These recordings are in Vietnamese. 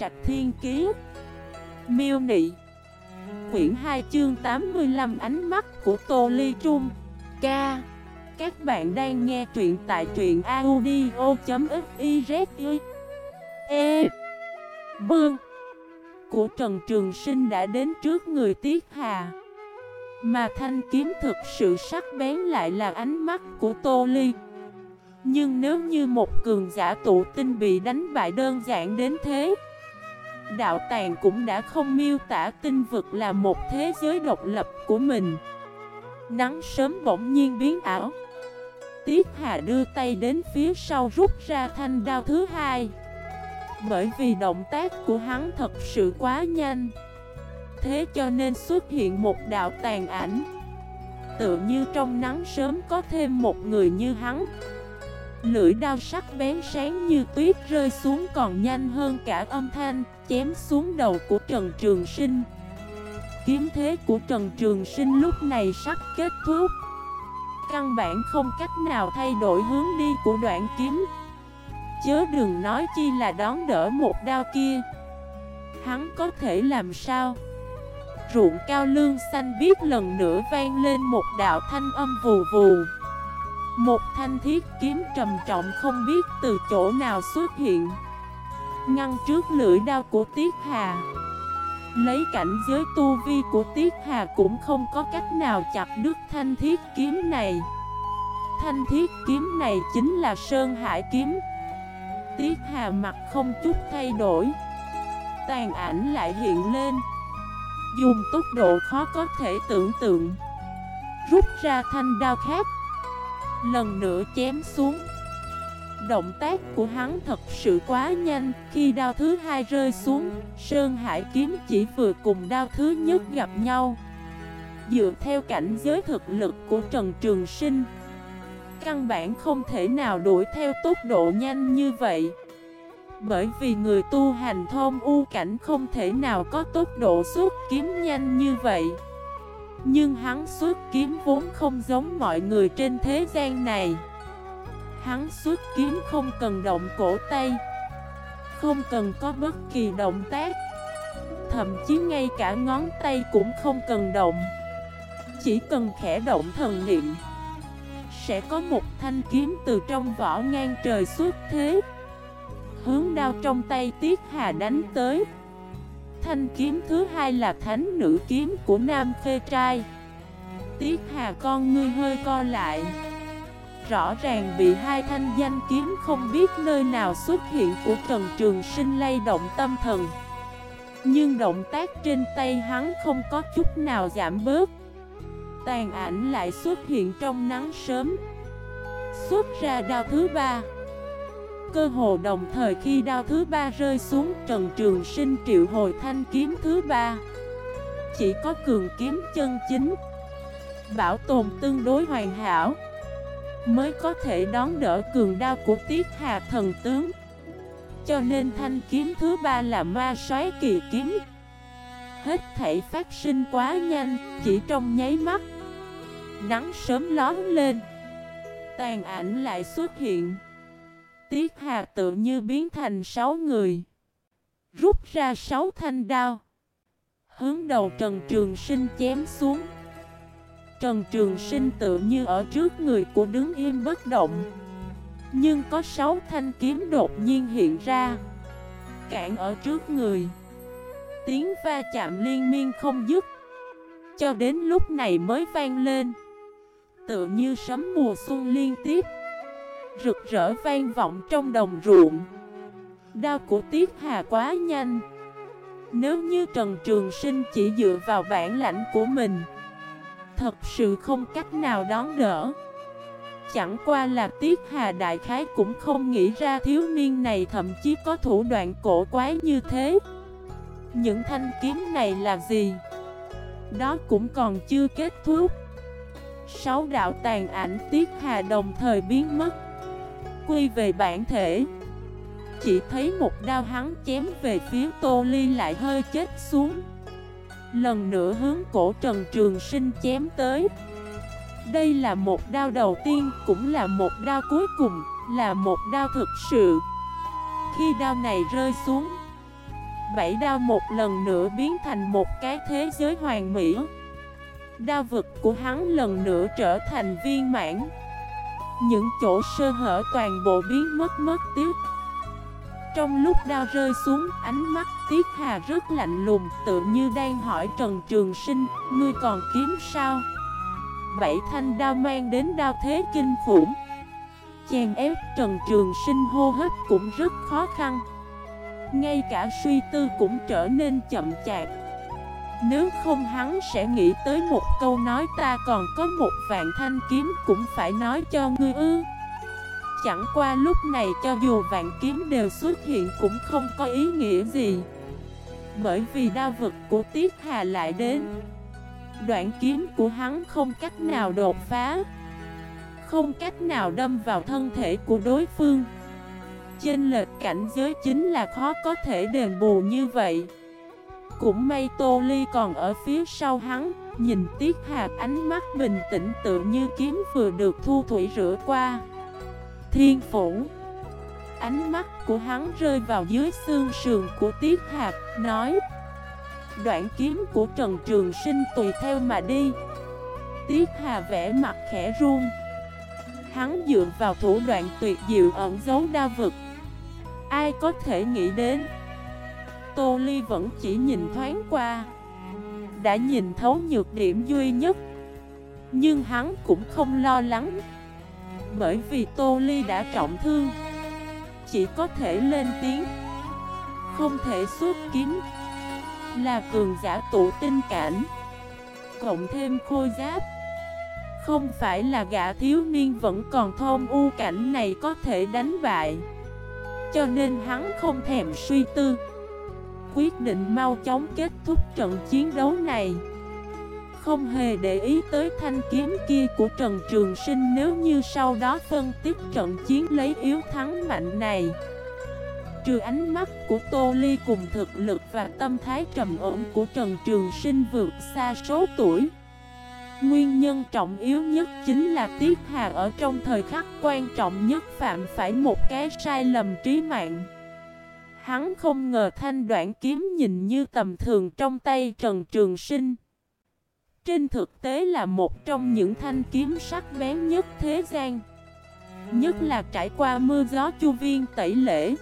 Trạch Thiên Kiế Miêu Nị. Quyển 2 chương 85 Ánh mắt của Tô Ly Trung. Ca. Các bạn đang nghe truyện tại truyện audio.xyz E. Bương. Của Trần Trường Sinh đã đến trước người Tiết Hà. Mà thanh kiếm thực sự sắc bén lại là ánh mắt của Tô Ly. Nhưng nếu như một cường giả tụ tinh bị đánh bại đơn giản đến thế Đạo tàng cũng đã không miêu tả tinh vực là một thế giới độc lập của mình. Nắng sớm bỗng nhiên biến ảo. Tiết Hà đưa tay đến phía sau rút ra thanh đao thứ hai. Bởi vì động tác của hắn thật sự quá nhanh. Thế cho nên xuất hiện một đạo tàn ảnh. Tự như trong nắng sớm có thêm một người như hắn. Lưỡi đao sắc bén sáng như tuyết rơi xuống còn nhanh hơn cả âm thanh Chém xuống đầu của Trần Trường Sinh. Kiếm thế của Trần Trường Sinh lúc này sắp kết thúc. Căn bản không cách nào thay đổi hướng đi của đoạn kiếm. Chớ đừng nói chi là đón đỡ một đao kia. Hắn có thể làm sao? Ruộng cao lương xanh biết lần nữa vang lên một đạo thanh âm vù vù một thanh thiết kiếm trầm trọng không biết từ chỗ nào xuất hiện. Ngăn trước lưỡi đao của Tiết Hà. Lấy cảnh giới tu vi của Tiết Hà cũng không có cách nào chặt đứt thanh thiết kiếm này. Thanh thiết kiếm này chính là Sơn Hải kiếm. Tiết Hà mặt không chút thay đổi. Tàn ảnh lại hiện lên. Dùng tốc độ khó có thể tưởng tượng. Rút ra thanh đao khác. Lần nữa chém xuống. Động tác của hắn thật sự quá nhanh, Khi đao thứ hai rơi xuống, Sơn Hải kiếm chỉ vừa cùng đao thứ nhất gặp nhau. Dựa theo cảnh giới thực lực của Trần Trường Sinh, Căn bản không thể nào đuổi theo tốc độ nhanh như vậy. Bởi vì người tu hành thôn u cảnh không thể nào có tốc độ xuất kiếm nhanh như vậy nhưng hắn xuất kiếm vốn không giống mọi người trên thế gian này. Hắn xuất kiếm không cần động cổ tay, Không cần có bất kỳ động tác. Thậm chí ngay cả ngón tay cũng không cần động. Chỉ cần khẽ động thần niệm, Sẽ có một thanh kiếm từ trong vỏ ngang trời xuất thế. Hướng đao trong tay Tiết Hà đánh tới. Thanh kiếm thứ hai là thánh nữ kiếm của Nam Khê Trai. Tiết Hà con ngươi hơi co lại. Rõ ràng bị hai thanh danh kiếm không biết nơi nào xuất hiện của Trần Trường Sinh lay động tâm thần. Nhưng động tác trên tay hắn không có chút nào giảm bớt. Tàn ảnh lại xuất hiện trong nắng sớm. Xuất ra đao thứ ba. Cơ hồ đồng thời khi đao thứ ba rơi xuống, Trần Trường Sinh triệu hồi thanh kiếm thứ ba. Chỉ có cường kiếm chân chính, Bảo tồn tương đối hoàn hảo, Mới có thể đón đỡ cường đao của Tiết Hà thần tướng. Cho nên thanh kiếm thứ ba là ma xoáy kỳ kiếm. Hết thể phát sinh quá nhanh, Chỉ trong nháy mắt, Nắng sớm lón lên, Tàn ảnh lại xuất hiện. Tiết Hà tự như biến thành sáu người. Rút ra sáu thanh đao. Hướng đầu Trần Trường Sinh chém xuống. Trần Trường Sinh tự như ở trước người của đứng im bất động. Nhưng có sáu thanh kiếm đột nhiên hiện ra. Cản ở trước người. Tiếng va chạm liên miên không dứt. Cho đến lúc này mới vang lên. Tự như sấm mùa xuân liên tiếp. Rực rỡ vang vọng trong đồng ruộng. Đao của Tiết Hà quá nhanh. Nếu như Trần Trường Sinh chỉ dựa vào bản lãnh của mình, Thật sự không cách nào đón đỡ. Chẳng qua là Tiết Hà Đại Khái cũng không nghĩ ra thiếu niên này thậm chí có thủ đoạn cổ quái như thế. Những thanh kiếm này là gì? Đó cũng còn chưa kết thúc. Sáu đạo tàn ảnh Tiết Hà đồng thời biến mất. Quy về bản thể. Chỉ thấy một đao hắn chém về phía Tô Ly lại hơi chết xuống. Lần nữa hướng cổ Trần Trường Sinh chém tới. Đây là một đao đầu tiên, Cũng là một đao cuối cùng, Là một đao thực sự. Khi đao này rơi xuống, Bảy đao một lần nữa biến thành một cái thế giới hoàn mỹ. Đao vực của hắn lần nữa trở thành viên mãn. Những chỗ sơ hở toàn bộ biến mất mất tiếc Trong lúc đao rơi xuống, ánh mắt Tiết Hà rất lạnh lùng Tự như đang hỏi Trần Trường Sinh Ngươi còn kiếm sao? Bảy thanh đao mang đến đao thế kinh khủng. Chèn ép Trần Trường Sinh hô hấp cũng rất khó khăn. Ngay cả suy tư cũng trở nên chậm chạp. Nếu không hắn sẽ nghĩ tới một câu nói ta còn có một vạn thanh kiếm cũng phải nói cho ngươi ư. Chẳng qua lúc này cho dù vạn kiếm đều xuất hiện cũng không có ý nghĩa gì. Bởi vì đao vực của Tiết Hà lại đến. Đoạn kiếm của hắn không cách nào đột phá. Không cách nào đâm vào thân thể của đối phương. Trên lệch cảnh giới chính là khó có thể đền bù như vậy. Cũng may Tô Ly còn ở phía sau hắn, Nhìn Tiết Hạc ánh mắt bình tĩnh tự như kiếm vừa được thu thủy rửa qua. Thiên phủ. Ánh mắt của hắn rơi vào dưới xương sườn của Tiết Hạc Nói, Đoạn kiếm của Trần Trường Sinh tùy theo mà đi. Tiết Hà vẽ mặt khẽ run. Hắn dựa vào thủ đoạn tuyệt diệu ẩn giấu đa vực Ai có thể nghĩ đến Tô Ly vẫn chỉ nhìn thoáng qua, Đã nhìn thấu nhược điểm duy nhất. Nhưng hắn cũng không lo lắng, Bởi vì Tô Ly đã trọng thương, Chỉ có thể lên tiếng, Không thể xuất kiếm, là cường giả tụ tinh cảnh, Cộng thêm khôi giáp. Không phải là gã thiếu niên vẫn còn thôn u cảnh này có thể đánh bại, Cho nên hắn không thèm suy tư. Quyết định mau chóng kết thúc trận chiến đấu này. Không hề để ý tới thanh kiếm kia của Trần Trường Sinh Nếu như sau đó phân tích trận chiến lấy yếu thắng mạnh này. Trừ ánh mắt của Tô Ly cùng thực lực và tâm thái trầm ổn của Trần Trường Sinh vượt xa số tuổi, Nguyên nhân trọng yếu nhất chính là Tiết Hà ở trong thời khắc quan trọng nhất phạm phải một cái sai lầm trí mạng. Hắn không ngờ thanh đoạn kiếm nhìn như tầm thường trong tay Trần Trường Sinh. Trên thực tế là một trong những thanh kiếm sắc bén nhất thế gian, Nhất là trải qua mưa gió chu viên tẩy lễ.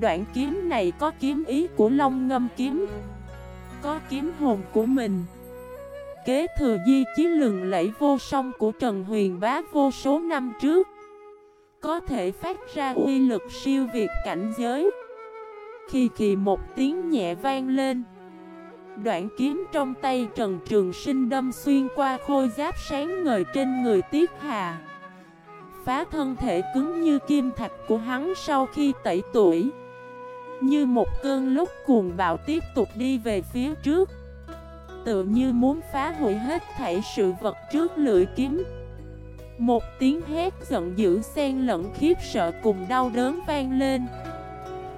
Đoạn kiếm này có kiếm ý của Long Ngâm kiếm, Có kiếm hồn của mình. Kế thừa di chí lừng lẫy vô song của Trần Huyền Bá vô số năm trước, Có thể phát ra uy lực siêu việt cảnh giới. Khi khi một tiếng nhẹ vang lên. Đoạn kiếm trong tay Trần Trường Sinh đâm xuyên qua khôi giáp sáng ngời trên người Tiết Hà. Phá thân thể cứng như kim thạch của hắn sau khi tẩy tuổi. Như một cơn lúc cuồng bạo tiếp tục đi về phía trước. Tự như muốn phá hủy hết thảy sự vật trước lưỡi kiếm. Một tiếng hét giận dữ xen lẫn khiếp sợ cùng đau đớn vang lên.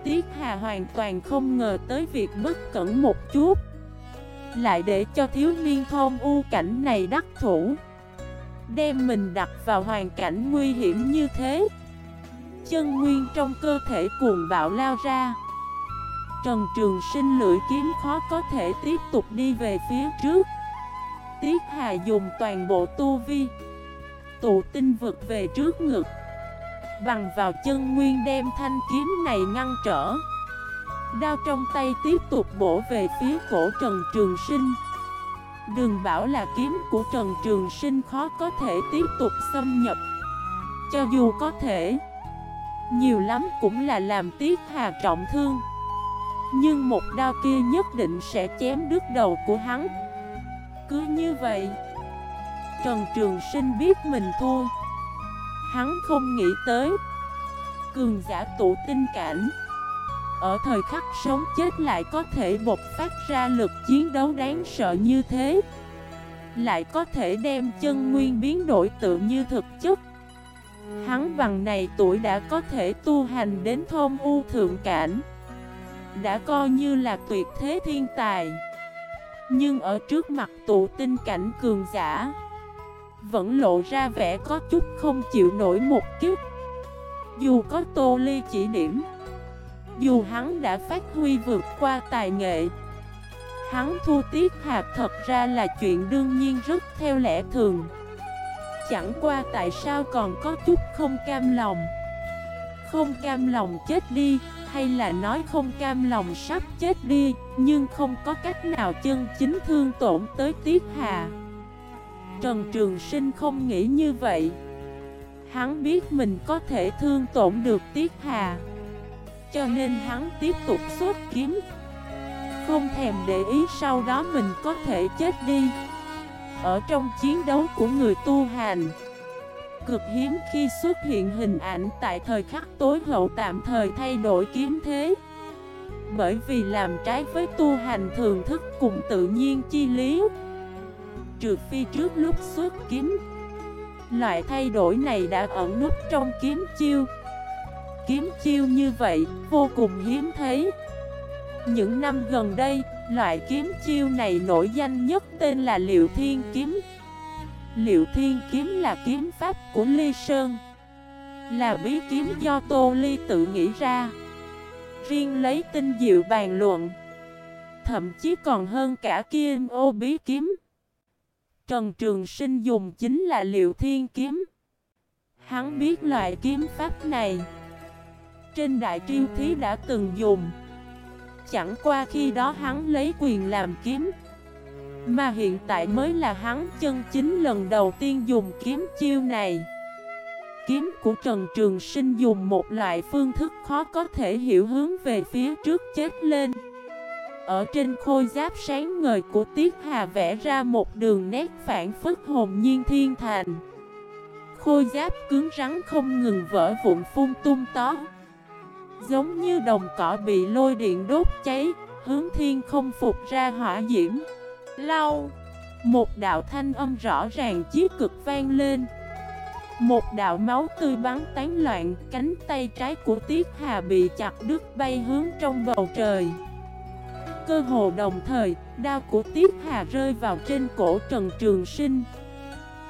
Tiết Hà hoàn toàn không ngờ tới việc bất cẩn một chút. Lại để cho thiếu niên thôn u cảnh này đắc thủ. Đem mình đặt vào hoàn cảnh nguy hiểm như thế. Chân nguyên trong cơ thể cuồng bạo lao ra. Trần Trường Sinh lưỡi kiếm khó có thể tiếp tục đi về phía trước. Tiết Hà dùng toàn bộ tu vi, Tụ tinh vực về trước ngực. Bằng vào chân nguyên đem thanh kiếm này ngăn trở. Đao trong tay tiếp tục bổ về phía cổ Trần Trường Sinh. Đừng bảo là kiếm của Trần Trường Sinh khó có thể tiếp tục xâm nhập. Cho dù có thể, Nhiều lắm cũng là làm tiếc Hà trọng thương. Nhưng một đao kia nhất định sẽ chém đứt đầu của hắn. Cứ như vậy, Trần Trường Sinh biết mình thua. Hắn không nghĩ tới. Cường giả tụ tinh cảnh, Ở thời khắc sống chết lại có thể bộc phát ra lực chiến đấu đáng sợ như thế. Lại có thể đem chân nguyên biến đổi tự như thực chất. Hắn bằng này tuổi đã có thể tu hành đến thôn u thượng cảnh. Đã coi như là tuyệt thế thiên tài. Nhưng ở trước mặt tụ tinh cảnh cường giả vẫn lộ ra vẻ có chút không chịu nổi một kiếp. Dù có tô ly chỉ điểm, dù hắn đã phát huy vượt qua tài nghệ, Hắn thu Tiết hạt thật ra là chuyện đương nhiên rất theo lẽ thường. Chẳng qua tại sao còn có chút không cam lòng? Không cam lòng chết đi, Hay là nói không cam lòng sắp chết đi, Nhưng không có cách nào chân chính thương tổn tới Tiết Hà Trần Trường Sinh không nghĩ như vậy. Hắn biết mình có thể thương tổn được Tiết Hà, Cho nên hắn tiếp tục xuất kiếm. Không thèm để ý sau đó mình có thể chết đi. Ở trong chiến đấu của người tu hành, Cực hiếm khi xuất hiện hình ảnh tại thời khắc tối hậu tạm thời thay đổi kiếm thế. Bởi vì làm trái với tu hành thường thức cùng tự nhiên chi lý. Trừ phi trước lúc xuất kiếm. Loại thay đổi này đã ẩn nút trong kiếm chiêu. Kiếm chiêu như vậy vô cùng hiếm thấy. Những năm gần đây, loại kiếm chiêu này nổi danh nhất tên là Liệu Thiên Kiếm. Liệu Thiên Kiếm là kiếm pháp của Ly Sơn. Là bí kiếm do Tô Ly tự nghĩ ra. Riêng lấy tinh diệu bàn luận Thậm chí còn hơn cả kim ô bí kiếm. Trần Trường Sinh dùng chính là liệu thiên kiếm. Hắn biết loại kiếm pháp này. Trên đại triêu thí đã từng dùng. Chẳng qua khi đó hắn lấy quyền làm kiếm. Mà hiện tại mới là hắn chân chính lần đầu tiên dùng kiếm chiêu này. Kiếm của Trần Trường Sinh dùng một loại phương thức khó có thể hiểu hướng về phía trước chết lên ở trên khôi giáp sáng ngời của Tiết Hà vẽ ra một đường nét phản phức hồn nhiên thiên thành. Khôi giáp cứng rắn không ngừng vỡ vụn phun tung tó Giống như đồng cỏ bị lôi điện đốt cháy, Hướng thiên không phục ra hỏa diễm. Lau! Một đạo thanh âm rõ ràng chí cực vang lên. Một đạo máu tươi bắn tán loạn, Cánh tay trái của Tiết Hà bị chặt đứt bay hướng trong bầu trời. Cơ hồ đồng thời, đao của Tiết Hà rơi vào trên cổ Trần Trường Sinh.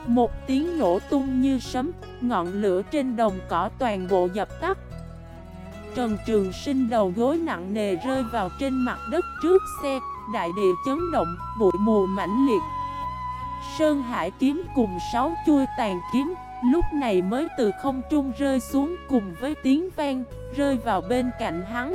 Một tiếng nổ tung như sấm, ngọn lửa trên đồng cỏ toàn bộ dập tắt. Trần Trường Sinh đầu gối nặng nề rơi vào trên mặt đất trước xe Đại địa chấn động, bụi mù mãnh liệt. Sơn Hải kiếm cùng sáu chui tàn kiếm Lúc này mới từ không trung rơi xuống cùng với tiếng vang Rơi vào bên cạnh hắn